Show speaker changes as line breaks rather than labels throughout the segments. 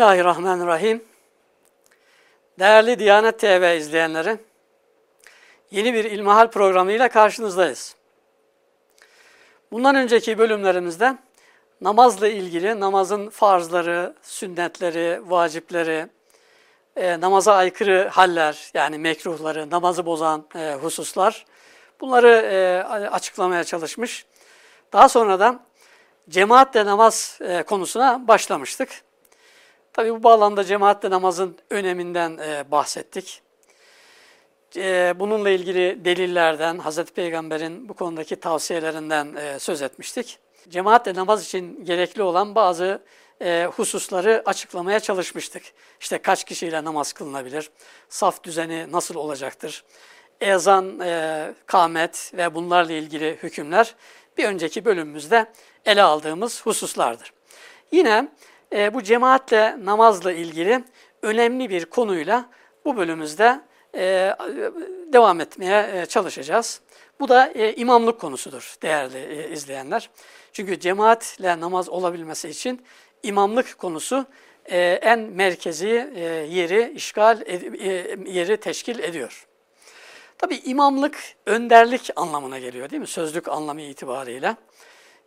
Bismillahirrahmanirrahim. Değerli Diyanet TV izleyenleri, yeni bir İlmihal programıyla karşınızdayız. Bundan önceki bölümlerimizde namazla ilgili namazın farzları, sünnetleri, vacipleri, e, namaza aykırı haller yani mekruhları, namazı bozan e, hususlar bunları e, açıklamaya çalışmış. Daha sonra da cemaatle namaz konusuna başlamıştık. Tabii bu bağlamda cemaatle namazın öneminden e, bahsettik. E, bununla ilgili delillerden, Hazreti Peygamber'in bu konudaki tavsiyelerinden e, söz etmiştik. Cemaatle namaz için gerekli olan bazı e, hususları açıklamaya çalışmıştık. İşte kaç kişiyle namaz kılınabilir, saf düzeni nasıl olacaktır, ezan, e, kamet ve bunlarla ilgili hükümler bir önceki bölümümüzde ele aldığımız hususlardır. Yine e, bu cemaatle namazla ilgili önemli bir konuyla bu bölümümüzde e, devam etmeye e, çalışacağız. Bu da e, imamlık konusudur değerli e, izleyenler. Çünkü cemaatle namaz olabilmesi için imamlık konusu e, en merkezi e, yeri işgal e, yeri teşkil ediyor. Tabi imamlık önderlik anlamına geliyor değil mi? Sözlük anlamı itibariyle.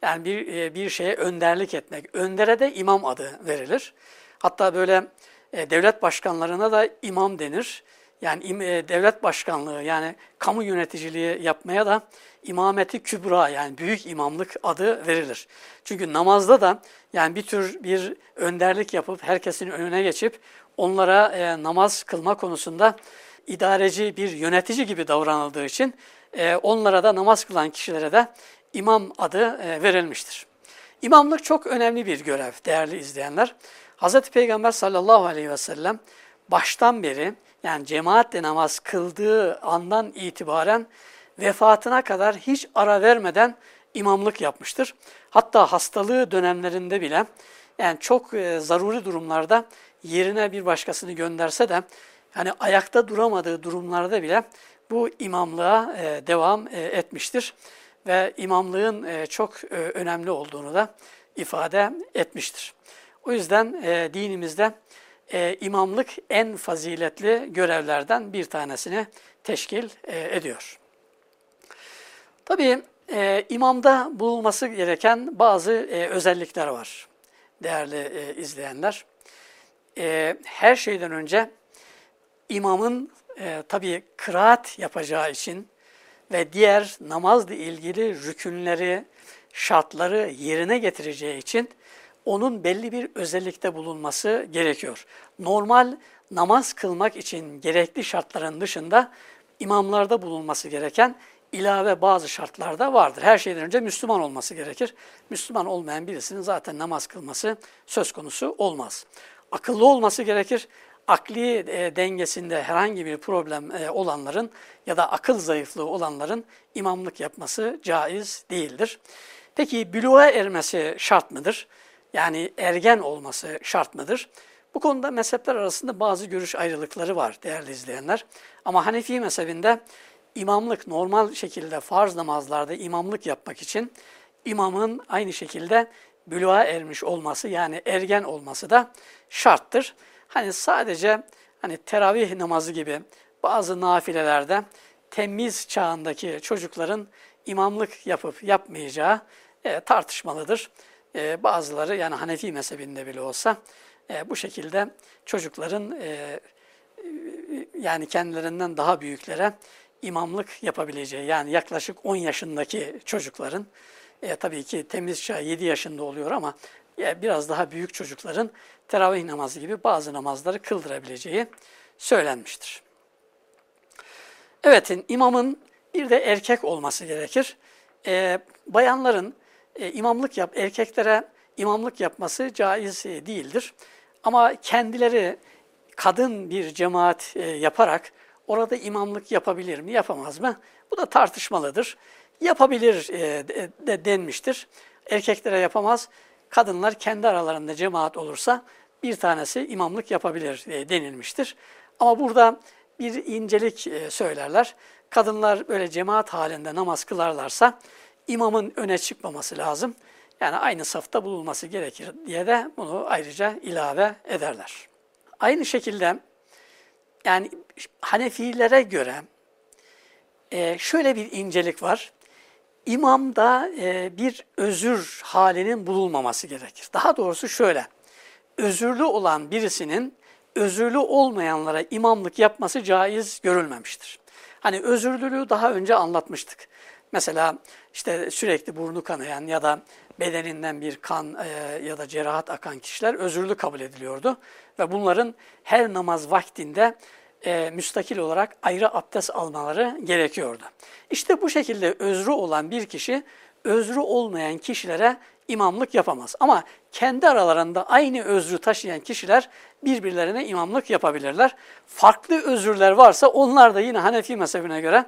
Yani bir, e, bir şeye önderlik etmek. Öndere de imam adı verilir. Hatta böyle e, devlet başkanlarına da imam denir. Yani e, devlet başkanlığı yani kamu yöneticiliği yapmaya da imameti kübra yani büyük imamlık adı verilir. Çünkü namazda da yani bir tür bir önderlik yapıp herkesin önüne geçip onlara namaz kılma konusunda idareci bir yönetici gibi davranıldığı için onlara da namaz kılan kişilere de imam adı e, verilmiştir. İmamlık çok önemli bir görev değerli izleyenler. Hz. Peygamber sallallahu aleyhi ve sellem baştan beri yani cemaatle namaz kıldığı andan itibaren vefatına kadar hiç ara vermeden imamlık yapmıştır. Hatta hastalığı dönemlerinde bile yani çok e, zaruri durumlarda yerine bir başkasını gönderse de yani ayakta duramadığı durumlarda bile bu imamlığa e, devam etmiştir ve imamlığın e, çok e, önemli olduğunu da ifade etmiştir. O yüzden e, dinimizde imamlık en faziletli görevlerden bir tanesini teşkil ediyor. Tabii imamda bulunması gereken bazı özellikler var değerli izleyenler. Her şeyden önce imamın tabii kıraat yapacağı için ve diğer namazla ilgili rükünleri, şartları yerine getireceği için onun belli bir özellikte bulunması gerekiyor. Normal namaz kılmak için gerekli şartların dışında imamlarda bulunması gereken ilave bazı şartlar da vardır. Her şeyden önce Müslüman olması gerekir. Müslüman olmayan birisinin zaten namaz kılması söz konusu olmaz. Akıllı olması gerekir. Akli e, dengesinde herhangi bir problem e, olanların ya da akıl zayıflığı olanların imamlık yapması caiz değildir. Peki büluğa ermesi şart mıdır? Yani ergen olması şart mıdır? Bu konuda mezhepler arasında bazı görüş ayrılıkları var değerli izleyenler. Ama Hanefi mezhebinde imamlık normal şekilde farz namazlarda imamlık yapmak için imamın aynı şekilde büluğa ermiş olması yani ergen olması da şarttır. Hani sadece hani teravih namazı gibi bazı nafilelerde temiz çağındaki çocukların imamlık yapıp yapmayacağı e, tartışmalıdır. E, bazıları yani Hanefi mezhebinde bile olsa e, bu şekilde çocukların e, yani kendilerinden daha büyüklere imamlık yapabileceği yani yaklaşık 10 yaşındaki çocukların e, tabii ki temiz çağ 7 yaşında oluyor ama biraz daha büyük çocukların teravih namazı gibi bazı namazları kıldırabileceği söylenmiştir. Evet, imamın bir de erkek olması gerekir. E, bayanların e, imamlık yap, erkeklere imamlık yapması caiz e, değildir. Ama kendileri kadın bir cemaat e, yaparak orada imamlık yapabilir mi, yapamaz mı? Bu da tartışmalıdır. Yapabilir e, de denmiştir. Erkeklere yapamaz. Kadınlar kendi aralarında cemaat olursa bir tanesi imamlık yapabilir e, denilmiştir. Ama burada bir incelik e, söylerler. Kadınlar böyle cemaat halinde namaz kılarlarsa imamın öne çıkmaması lazım. Yani aynı safta bulunması gerekir diye de bunu ayrıca ilave ederler. Aynı şekilde yani Hanefilere göre e, şöyle bir incelik var. İmamda e, bir özür halinin bulunmaması gerekir. Daha doğrusu şöyle, özürlü olan birisinin özürlü olmayanlara imamlık yapması caiz görülmemiştir. Hani özürlülüğü daha önce anlatmıştık. Mesela işte sürekli burnu kanayan ya da bedeninden bir kan e, ya da cerahat akan kişiler özürlü kabul ediliyordu. Ve bunların her namaz vaktinde e, müstakil olarak ayrı abdest almaları gerekiyordu. İşte bu şekilde özrü olan bir kişi özrü olmayan kişilere imamlık yapamaz. Ama kendi aralarında aynı özrü taşıyan kişiler birbirlerine imamlık yapabilirler. Farklı özürler varsa onlar da yine Hanefi mezhebine göre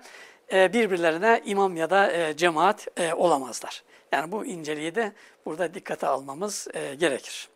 e, birbirlerine imam ya da e, cemaat e, olamazlar. Yani bu inceliği de burada dikkate almamız gerekir.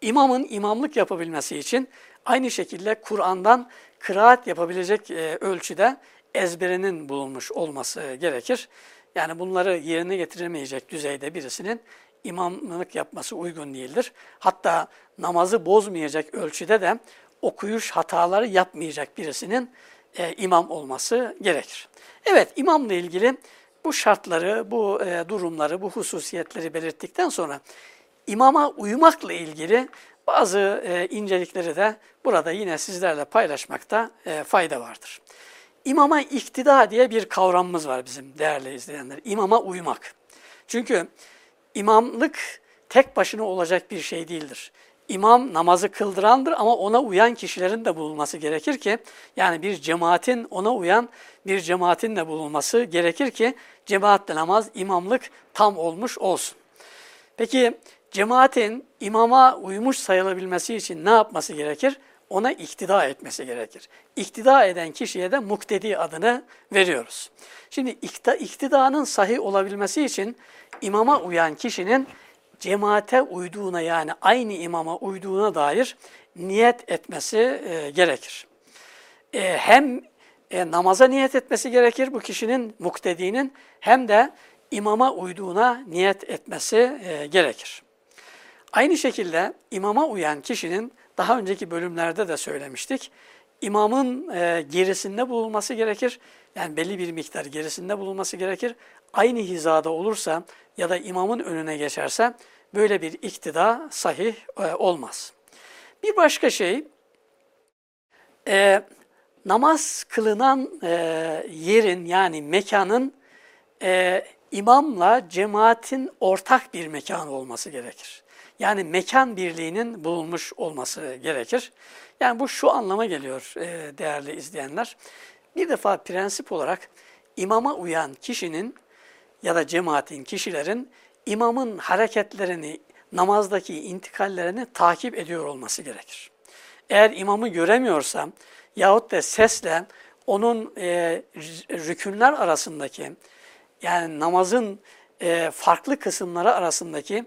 İmamın imamlık yapabilmesi için aynı şekilde Kur'an'dan kıraat yapabilecek ölçüde ezberinin bulunmuş olması gerekir. Yani bunları yerine getiremeyecek düzeyde birisinin imamlık yapması uygun değildir. Hatta namazı bozmayacak ölçüde de okuyuş hataları yapmayacak birisinin e, imam olması gerekir. Evet, imamla ilgili bu şartları, bu e, durumları, bu hususiyetleri belirttikten sonra imama uymakla ilgili bazı e, incelikleri de burada yine sizlerle paylaşmakta e, fayda vardır. İmama iktida diye bir kavramımız var bizim değerli izleyenler. İmama uymak. Çünkü imamlık tek başına olacak bir şey değildir. İmam namazı kıldırandır ama ona uyan kişilerin de bulunması gerekir ki yani bir cemaatin ona uyan bir cemaatin de bulunması gerekir ki cemaatle namaz imamlık tam olmuş olsun. Peki cemaatin imama uymuş sayılabilmesi için ne yapması gerekir? Ona iktida etmesi gerekir. İktida eden kişiye de muktedi adını veriyoruz. Şimdi iktidanın sahih olabilmesi için imama uyan kişinin cemaate uyduğuna yani aynı imama uyduğuna dair niyet etmesi e, gerekir. E, hem e, namaza niyet etmesi gerekir bu kişinin muktedinin hem de imama uyduğuna niyet etmesi e, gerekir. Aynı şekilde imama uyan kişinin daha önceki bölümlerde de söylemiştik. İmamın e, gerisinde bulunması gerekir. Yani belli bir miktar gerisinde bulunması gerekir. Aynı hizada olursa ya da imamın önüne geçerse böyle bir iktida sahih e, olmaz. Bir başka şey, e, namaz kılınan e, yerin yani mekanın e, imamla cemaatin ortak bir mekan olması gerekir. Yani mekan birliğinin bulunmuş olması gerekir. Yani bu şu anlama geliyor e, değerli izleyenler. Bir defa prensip olarak imama uyan kişinin ya da cemaatin, kişilerin imamın hareketlerini, namazdaki intikallerini takip ediyor olması gerekir. Eğer imamı göremiyorsam yahut da sesle onun e, rükünler arasındaki yani namazın e, farklı kısımları arasındaki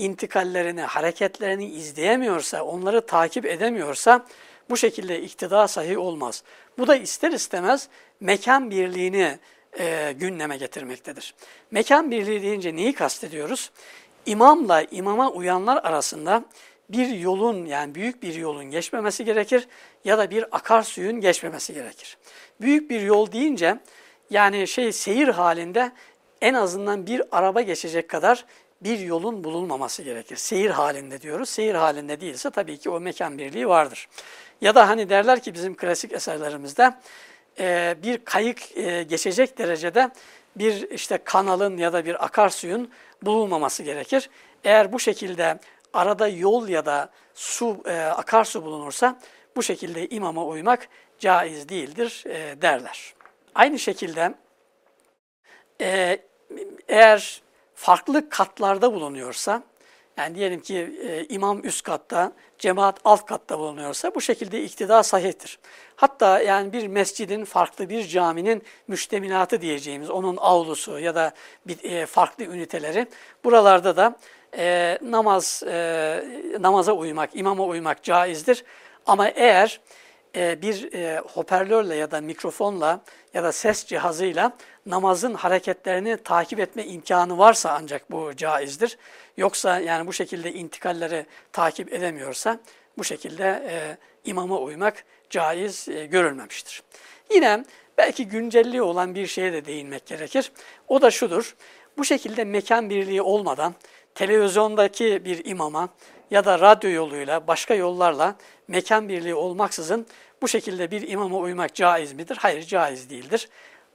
intikallerini, hareketlerini izleyemiyorsa, onları takip edemiyorsa bu şekilde iktida sahih olmaz. Bu da ister istemez mekan birliğini e, gündeme getirmektedir. Mekan birliği deyince neyi kastediyoruz? İmamla imama uyanlar arasında bir yolun yani büyük bir yolun geçmemesi gerekir ya da bir akarsuyun geçmemesi gerekir. Büyük bir yol deyince yani şey seyir halinde en azından bir araba geçecek kadar bir yolun bulunmaması gerekir. Seyir halinde diyoruz. Seyir halinde değilse tabii ki o mekan birliği vardır. Ya da hani derler ki bizim klasik eserlerimizde e, bir kayık e, geçecek derecede bir işte kanalın ya da bir akarsuyun bulunmaması gerekir. Eğer bu şekilde arada yol ya da su e, akarsu bulunursa bu şekilde imama uymak caiz değildir derler. Aynı şekilde eğer farklı katlarda bulunuyorsa, yani diyelim ki e, imam üst katta, cemaat alt katta bulunuyorsa bu şekilde iktida sahihtir. Hatta yani bir mescidin farklı bir caminin müştemilatı diyeceğimiz, onun avlusu ya da bir, e, farklı üniteleri buralarda da e, namaz e, namaza uymak, imama uymak caizdir. Ama eğer bir e, hoparlörle ya da mikrofonla ya da ses cihazıyla namazın hareketlerini takip etme imkanı varsa ancak bu caizdir. Yoksa yani bu şekilde intikalleri takip edemiyorsa bu şekilde e, imama uymak caiz e, görülmemiştir. Yine belki güncelliği olan bir şeye de değinmek gerekir. O da şudur, bu şekilde mekan birliği olmadan televizyondaki bir imama ya da radyo yoluyla, başka yollarla mekan birliği olmaksızın bu şekilde bir imama uymak caiz midir? Hayır, caiz değildir.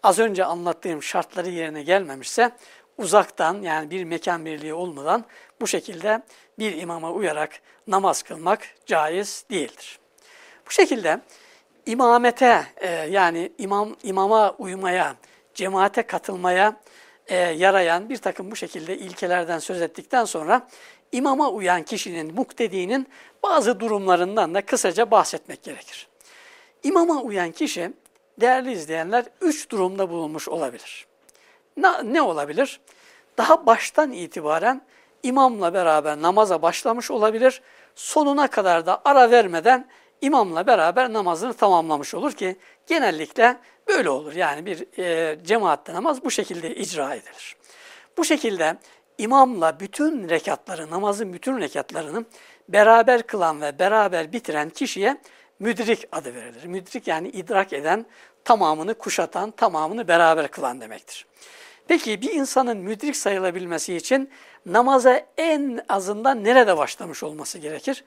Az önce anlattığım şartları yerine gelmemişse uzaktan yani bir mekan birliği olmadan bu şekilde bir imama uyarak namaz kılmak caiz değildir. Bu şekilde imamete e, yani imam imama uymaya, cemaate katılmaya e, yarayan bir takım bu şekilde ilkelerden söz ettikten sonra imama uyan kişinin, muktedinin bazı durumlarından da kısaca bahsetmek gerekir. İmama uyan kişi, değerli izleyenler, üç durumda bulunmuş olabilir. Ne, ne olabilir? Daha baştan itibaren imamla beraber namaza başlamış olabilir, sonuna kadar da ara vermeden imamla beraber namazını tamamlamış olur ki genellikle böyle olur. Yani bir e, cemaatte namaz bu şekilde icra edilir. Bu şekilde imamla bütün rekatları, namazın bütün rekatlarını beraber kılan ve beraber bitiren kişiye müdrik adı verilir. Müdrik yani idrak eden, tamamını kuşatan, tamamını beraber kılan demektir. Peki bir insanın müdrik sayılabilmesi için namaza en azından nerede başlamış olması gerekir?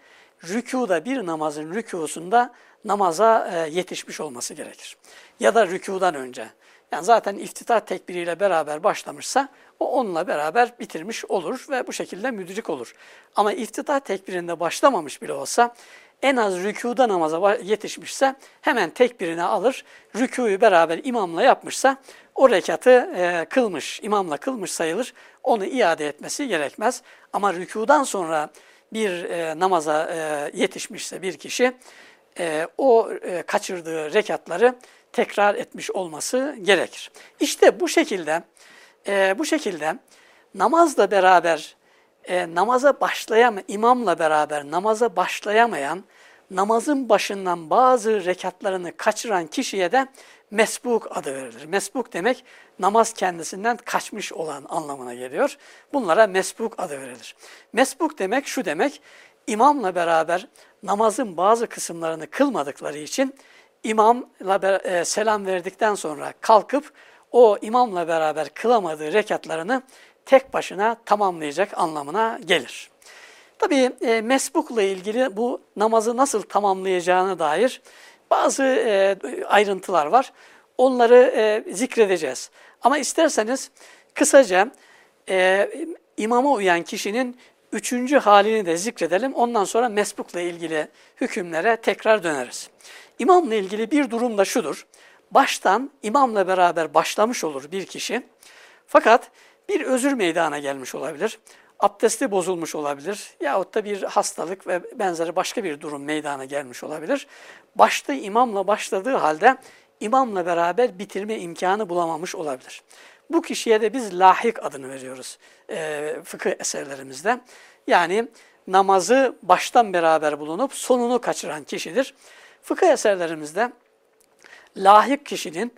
Rükuda bir namazın rükusunda namaza e, yetişmiş olması gerekir. Ya da rükudan önce. Yani zaten iftitah tekbiriyle beraber başlamışsa o onunla beraber bitirmiş olur ve bu şekilde müdrik olur. Ama iftitah tekbirinde başlamamış bile olsa en az rükuda namaza yetişmişse hemen tekbirini alır, rükuyu beraber imamla yapmışsa o rekatı e, kılmış, imamla kılmış sayılır. Onu iade etmesi gerekmez. Ama rükudan sonra bir e, namaza e, yetişmişse bir kişi e, o e, kaçırdığı rekatları tekrar etmiş olması gerekir. İşte bu şekilde e, bu şekilde namazla beraber e, namaza başlayamayan, imamla beraber namaza başlayamayan, namazın başından bazı rekatlarını kaçıran kişiye de mesbuk adı verilir. Mesbuk demek namaz kendisinden kaçmış olan anlamına geliyor. Bunlara mesbuk adı verilir. Mesbuk demek şu demek, imamla beraber namazın bazı kısımlarını kılmadıkları için imamla e, selam verdikten sonra kalkıp o imamla beraber kılamadığı rekatlarını tek başına tamamlayacak anlamına gelir. Tabii e, mesbukla ilgili bu namazı nasıl tamamlayacağına dair bazı e, ayrıntılar var. Onları e, zikredeceğiz. Ama isterseniz kısaca e, imama uyan kişinin üçüncü halini de zikredelim. Ondan sonra mesbukla ilgili hükümlere tekrar döneriz. İmamla ilgili bir durum da şudur. Baştan imamla beraber başlamış olur bir kişi. Fakat bir özür meydana gelmiş olabilir. Abdesti bozulmuş olabilir. Yahut da bir hastalık ve benzeri başka bir durum meydana gelmiş olabilir. Başta imamla başladığı halde imamla beraber bitirme imkanı bulamamış olabilir. Bu kişiye de biz lahik adını veriyoruz e, fıkıh eserlerimizde. Yani namazı baştan beraber bulunup sonunu kaçıran kişidir. Fıkıh eserlerimizde lahik kişinin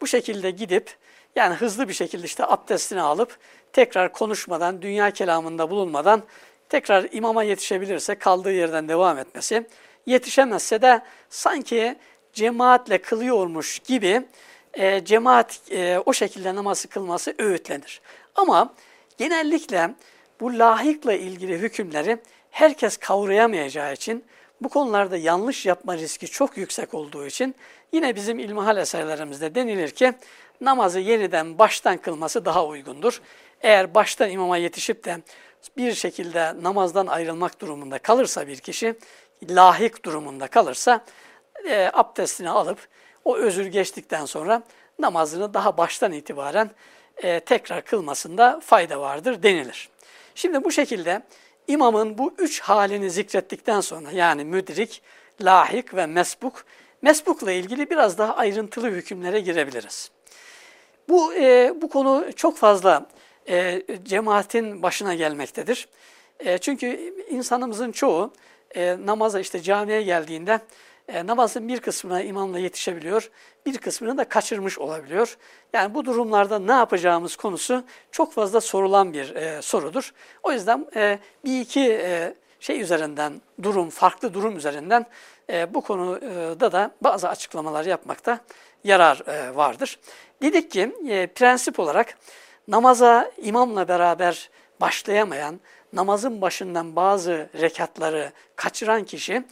bu şekilde gidip yani hızlı bir şekilde işte abdestini alıp tekrar konuşmadan, dünya kelamında bulunmadan tekrar imama yetişebilirse kaldığı yerden devam etmesi, yetişemezse de sanki cemaatle kılıyormuş gibi e, cemaat e, o şekilde namazı kılması öğütlenir. Ama genellikle bu lahikle ilgili hükümleri herkes kavrayamayacağı için bu konularda yanlış yapma riski çok yüksek olduğu için yine bizim ilmihal eserlerimizde denilir ki namazı yeniden baştan kılması daha uygundur. Eğer baştan imama yetişip de bir şekilde namazdan ayrılmak durumunda kalırsa bir kişi, lahik durumunda kalırsa e, abdestini alıp o özür geçtikten sonra namazını daha baştan itibaren e, tekrar kılmasında fayda vardır denilir. Şimdi bu şekilde imamın bu üç halini zikrettikten sonra yani müdrik, lahik ve mesbuk, mesbukla ilgili biraz daha ayrıntılı hükümlere girebiliriz. Bu, e, bu konu çok fazla e, cemaatin başına gelmektedir. E, çünkü insanımızın çoğu e, namaza işte camiye geldiğinde e, namazın bir kısmına imamla yetişebiliyor, bir kısmını da kaçırmış olabiliyor. Yani bu durumlarda ne yapacağımız konusu çok fazla sorulan bir e, sorudur. O yüzden e, bir iki e, şey üzerinden, durum, farklı durum üzerinden e, bu konuda da bazı açıklamalar yapmakta yarar e, vardır. Dedik ki e, prensip olarak namaza imamla beraber başlayamayan, namazın başından bazı rekatları kaçıran kişi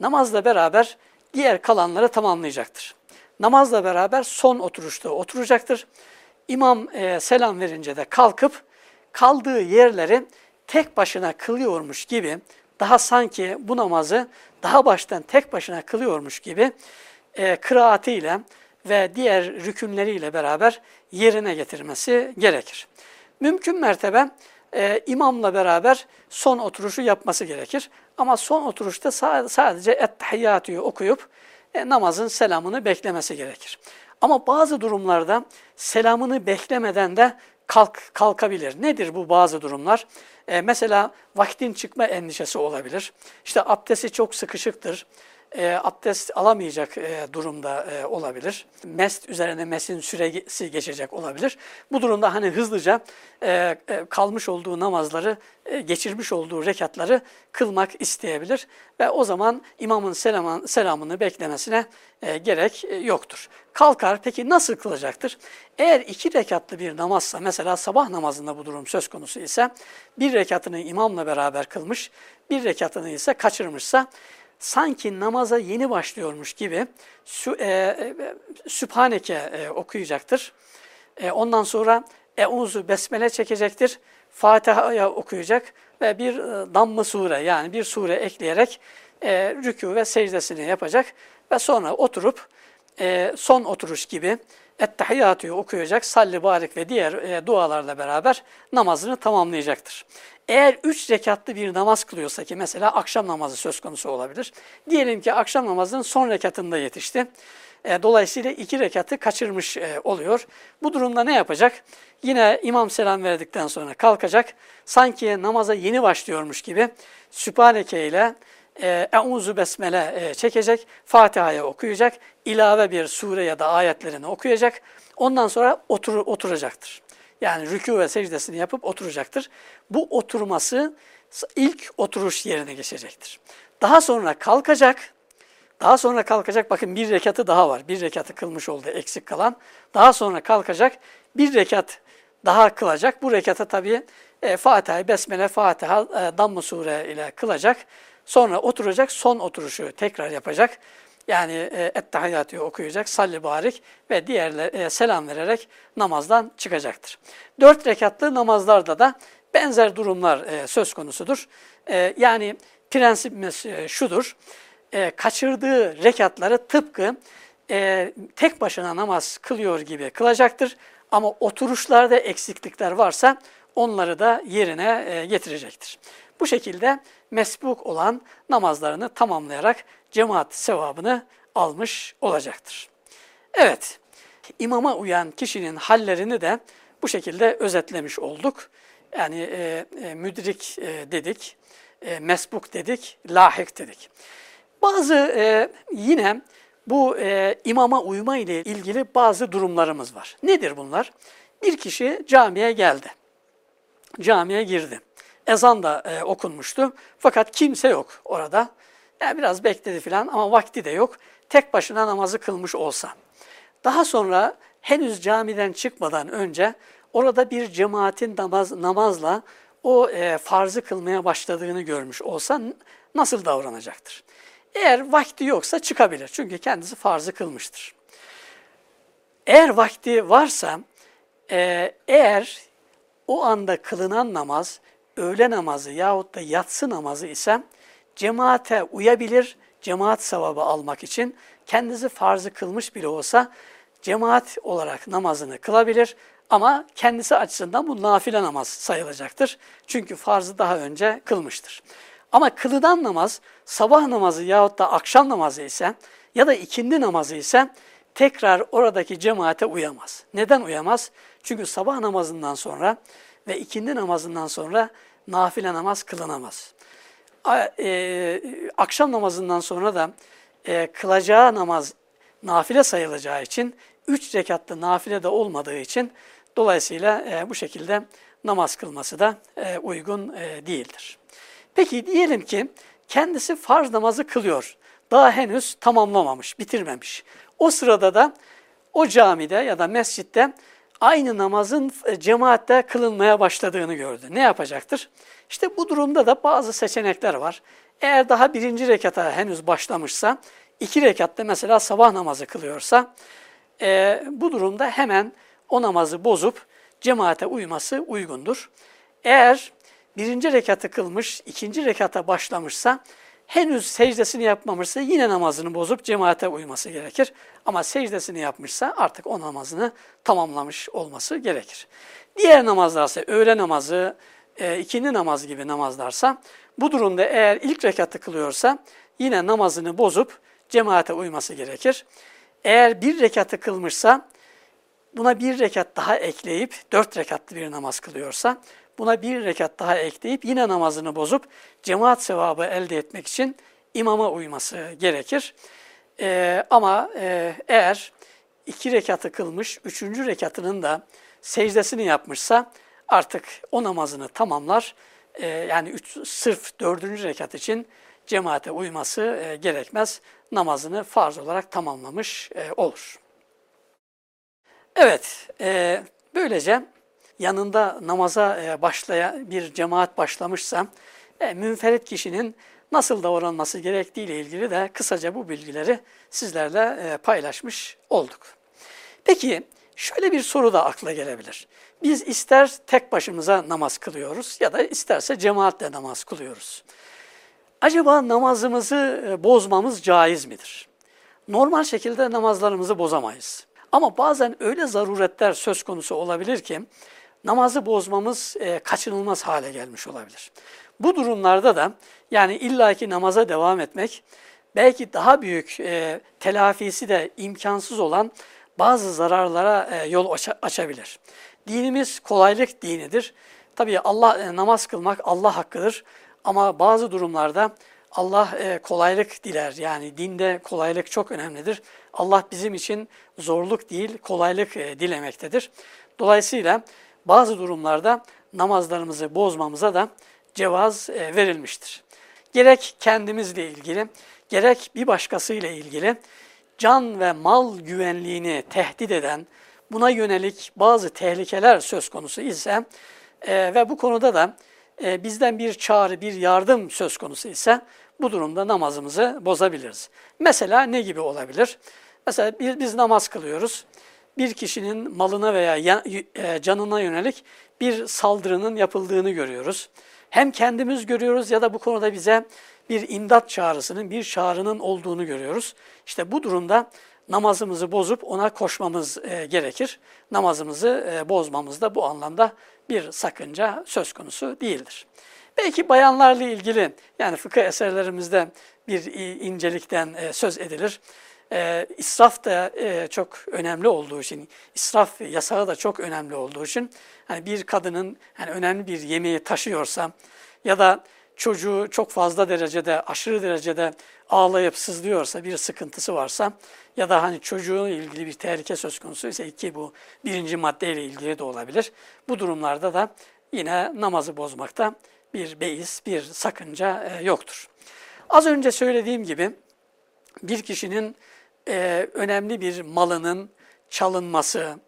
namazla beraber diğer kalanları tamamlayacaktır. Namazla beraber son oturuşta oturacaktır. İmam e, selam verince de kalkıp kaldığı yerleri tek başına kılıyormuş gibi daha sanki bu namazı daha baştan tek başına kılıyormuş gibi e, kıraatiyle ve diğer rükünleriyle beraber yerine getirmesi gerekir. Mümkün mertebe e, imamla beraber son oturuşu yapması gerekir. Ama son oturuşta sadece ettehiyyatüyü okuyup e, namazın selamını beklemesi gerekir. Ama bazı durumlarda selamını beklemeden de kalk, kalkabilir. Nedir bu bazı durumlar? E, mesela vaktin çıkma endişesi olabilir. İşte abdesti çok sıkışıktır e, abdest alamayacak e, durumda e, olabilir. Mest üzerine mesin süresi geçecek olabilir. Bu durumda hani hızlıca e, kalmış olduğu namazları, geçirmiş olduğu rekatları kılmak isteyebilir. Ve o zaman imamın selamın, selamını beklemesine gerek yoktur. Kalkar, peki nasıl kılacaktır? Eğer iki rekatlı bir namazsa, mesela sabah namazında bu durum söz konusu ise, bir rekatını imamla beraber kılmış, bir rekatını ise kaçırmışsa, sanki namaza yeni başlıyormuş gibi sü, e, e, Sübhaneke e, okuyacaktır. E, ondan sonra Euzu Besmele çekecektir. Fatiha'ya okuyacak ve bir e, damm sure yani bir sure ekleyerek e, rükû ve secdesini yapacak ve sonra oturup e, son oturuş gibi Ettehiyyatü'yü okuyacak, salli barik ve diğer e, dualarla beraber namazını tamamlayacaktır. Eğer üç rekatlı bir namaz kılıyorsa ki mesela akşam namazı söz konusu olabilir. Diyelim ki akşam namazının son rekatında yetişti. E, dolayısıyla iki rekatı kaçırmış e, oluyor. Bu durumda ne yapacak? Yine imam selam verdikten sonra kalkacak. Sanki namaza yeni başlıyormuş gibi Sübhaneke ile e, Euzu Besmele çekecek, Fatiha'yı okuyacak, ilave bir sure ya da ayetlerini okuyacak. Ondan sonra otur, oturacaktır. Yani rükû ve secdesini yapıp oturacaktır. Bu oturması ilk oturuş yerine geçecektir. Daha sonra kalkacak. Daha sonra kalkacak. Bakın bir rekatı daha var. Bir rekatı kılmış oldu eksik kalan. Daha sonra kalkacak. Bir rekat daha kılacak. Bu rekata tabii e, Fatiha, Besmele, Fatiha, e, Damm-ı Sure ile kılacak. Sonra oturacak, son oturuşu tekrar yapacak. Yani e, Ettehiyyatü'yü okuyacak, salli barik ve diğerler e, selam vererek namazdan çıkacaktır. Dört rekatlı namazlarda da benzer durumlar e, söz konusudur. E, yani prensibimiz e, şudur, e, kaçırdığı rekatları tıpkı e, tek başına namaz kılıyor gibi kılacaktır. Ama oturuşlarda eksiklikler varsa onları da yerine e, getirecektir. Bu şekilde mesbuk olan namazlarını tamamlayarak cemaat sevabını almış olacaktır. Evet, imama uyan kişinin hallerini de bu şekilde özetlemiş olduk. Yani e, e, müdrik e, dedik, e, mesbuk dedik, lahik dedik. Bazı e, yine bu e, imama uyma ile ilgili bazı durumlarımız var. Nedir bunlar? Bir kişi camiye geldi. Camiye girdi. Ezan da e, okunmuştu. Fakat kimse yok orada. Yani biraz bekledi falan ama vakti de yok. Tek başına namazı kılmış olsa. Daha sonra henüz camiden çıkmadan önce orada bir cemaatin namaz, namazla o e, farzı kılmaya başladığını görmüş olsa nasıl davranacaktır? Eğer vakti yoksa çıkabilir. Çünkü kendisi farzı kılmıştır. Eğer vakti varsa, e, eğer o anda kılınan namaz öğle namazı yahut da yatsı namazı ise cemaate uyabilir, cemaat sevabı almak için kendisi farzı kılmış bile olsa cemaat olarak namazını kılabilir ama kendisi açısından bu nafile namaz sayılacaktır. Çünkü farzı daha önce kılmıştır. Ama kılınan namaz sabah namazı yahut da akşam namazı ise ya da ikindi namazı ise tekrar oradaki cemaate uyamaz. Neden uyamaz? Çünkü sabah namazından sonra ve ikindi namazından sonra nafile namaz kılınamaz. E, akşam namazından sonra da e, kılacağı namaz nafile sayılacağı için, üç rekatlı nafile de olmadığı için dolayısıyla e, bu şekilde namaz kılması da e, uygun e, değildir. Peki diyelim ki kendisi farz namazı kılıyor. Daha henüz tamamlamamış, bitirmemiş. O sırada da o camide ya da mescitte aynı namazın e, cemaatte kılınmaya başladığını gördü. Ne yapacaktır? İşte bu durumda da bazı seçenekler var. Eğer daha birinci rekata henüz başlamışsa, iki rekatta mesela sabah namazı kılıyorsa, e, bu durumda hemen o namazı bozup cemaate uyması uygundur. Eğer birinci rekatı kılmış, ikinci rekata başlamışsa, henüz secdesini yapmamışsa yine namazını bozup cemaate uyması gerekir. Ama secdesini yapmışsa artık o namazını tamamlamış olması gerekir. Diğer namazlarsa öğle namazı, e, ikindi namaz gibi namazlarsa bu durumda eğer ilk rekatı kılıyorsa yine namazını bozup cemaate uyması gerekir. Eğer bir rekatı kılmışsa buna bir rekat daha ekleyip dört rekatlı bir namaz kılıyorsa buna bir rekat daha ekleyip yine namazını bozup cemaat sevabı elde etmek için imama uyması gerekir. Ee, ama e, eğer iki rekatı kılmış, üçüncü rekatının da secdesini yapmışsa artık o namazını tamamlar. Ee, yani üç, sırf dördüncü rekat için cemaate uyması e, gerekmez. Namazını farz olarak tamamlamış e, olur. Evet, e, böylece yanında namaza e, başlayan bir cemaat başlamışsa e, münferit kişinin nasıl davranması gerektiği ile ilgili de kısaca bu bilgileri sizlerle e, paylaşmış olduk. Peki şöyle bir soru da akla gelebilir. Biz ister tek başımıza namaz kılıyoruz ya da isterse cemaatle namaz kılıyoruz. Acaba namazımızı bozmamız caiz midir? Normal şekilde namazlarımızı bozamayız. Ama bazen öyle zaruretler söz konusu olabilir ki namazı bozmamız e, kaçınılmaz hale gelmiş olabilir. Bu durumlarda da yani illaki namaza devam etmek belki daha büyük e, telafisi de imkansız olan bazı zararlara e, yol aç açabilir. Dinimiz kolaylık dinidir. Tabii Allah e, namaz kılmak Allah hakkıdır ama bazı durumlarda Allah e, kolaylık diler. Yani dinde kolaylık çok önemlidir. Allah bizim için zorluk değil, kolaylık e, dilemektedir. Dolayısıyla bazı durumlarda namazlarımızı bozmamıza da cevaz e, verilmiştir. Gerek kendimizle ilgili, gerek bir başkasıyla ilgili can ve mal güvenliğini tehdit eden, buna yönelik bazı tehlikeler söz konusu ise e, ve bu konuda da e, bizden bir çağrı, bir yardım söz konusu ise bu durumda namazımızı bozabiliriz. Mesela ne gibi olabilir? Mesela biz namaz kılıyoruz bir kişinin malına veya e, canına yönelik bir saldırının yapıldığını görüyoruz. Hem kendimiz görüyoruz ya da bu konuda bize bir imdat çağrısının, bir çağrının olduğunu görüyoruz. İşte bu durumda namazımızı bozup ona koşmamız e, gerekir. Namazımızı e, bozmamız da bu anlamda bir sakınca söz konusu değildir. Belki bayanlarla ilgili yani fıkıh eserlerimizde bir incelikten söz edilir. E, israf da e, çok önemli olduğu için, israf yasağı da çok önemli olduğu için hani bir kadının hani önemli bir yemeği taşıyorsa ya da çocuğu çok fazla derecede, aşırı derecede ağlayıp sızlıyorsa, bir sıkıntısı varsa ya da hani çocuğun ilgili bir tehlike söz konusu ise ki bu birinci maddeyle ilgili de olabilir. Bu durumlarda da yine namazı bozmakta bir beis, bir sakınca e, yoktur. Az önce söylediğim gibi bir kişinin e, önemli bir malının çalınması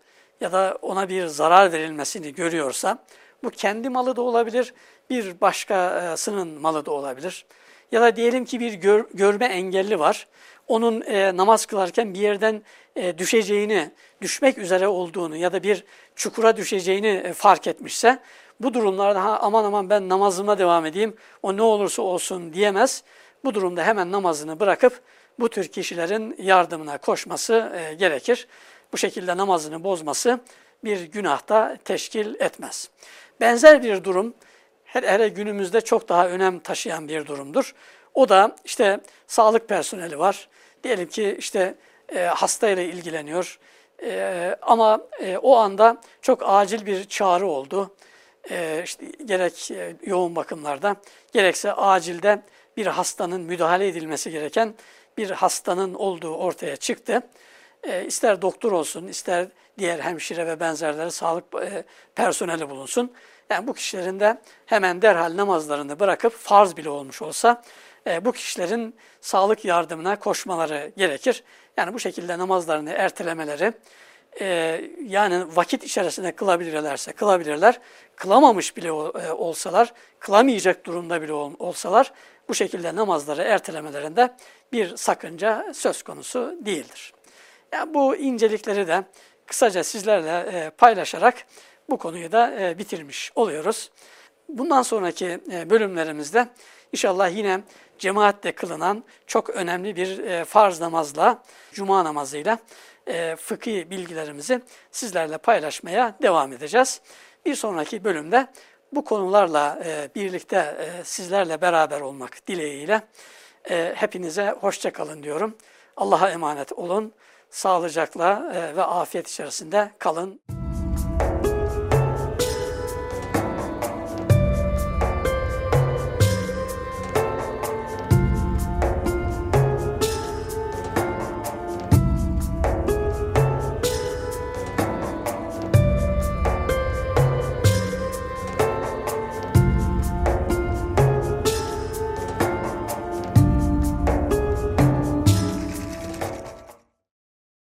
ya da ona bir zarar verilmesini görüyorsa bu kendi malı da olabilir, bir başkasının malı da olabilir. Ya da diyelim ki bir gör, görme engelli var. Onun e, namaz kılarken bir yerden e, düşeceğini, düşmek üzere olduğunu ya da bir çukura düşeceğini e, fark etmişse bu durumlarda ha, aman aman ben namazıma devam edeyim, o ne olursa olsun diyemez. Bu durumda hemen namazını bırakıp bu tür kişilerin yardımına koşması e, gerekir. Bu şekilde namazını bozması bir günahta teşkil etmez. Benzer bir durum hele günümüzde çok daha önem taşıyan bir durumdur. O da işte sağlık personeli var. Diyelim ki işte e, hastayla ilgileniyor. E, ama e, o anda çok acil bir çağrı oldu. E, işte gerek e, yoğun bakımlarda gerekse acilde bir hastanın müdahale edilmesi gereken bir hastanın olduğu ortaya çıktı. E, ister doktor olsun, ister diğer hemşire ve benzerleri sağlık e, personeli bulunsun. Yani bu kişilerin de hemen derhal namazlarını bırakıp farz bile olmuş olsa e, bu kişilerin sağlık yardımına koşmaları gerekir. Yani bu şekilde namazlarını ertelemeleri, e, yani vakit içerisinde kılabilirlerse kılabilirler. Kılamamış bile e, olsalar, kılamayacak durumda bile olsalar bu şekilde namazları ertelemelerinde bir sakınca söz konusu değildir. Yani bu incelikleri de kısaca sizlerle e, paylaşarak bu konuyu da e, bitirmiş oluyoruz. Bundan sonraki e, bölümlerimizde inşallah yine cemaatle kılınan çok önemli bir farz namazla, cuma namazıyla e, fıkhi bilgilerimizi sizlerle paylaşmaya devam edeceğiz. Bir sonraki bölümde bu konularla e, birlikte e, sizlerle beraber olmak dileğiyle e, hepinize hoşça kalın diyorum. Allah'a emanet olun. Sağlıcakla ve afiyet içerisinde kalın.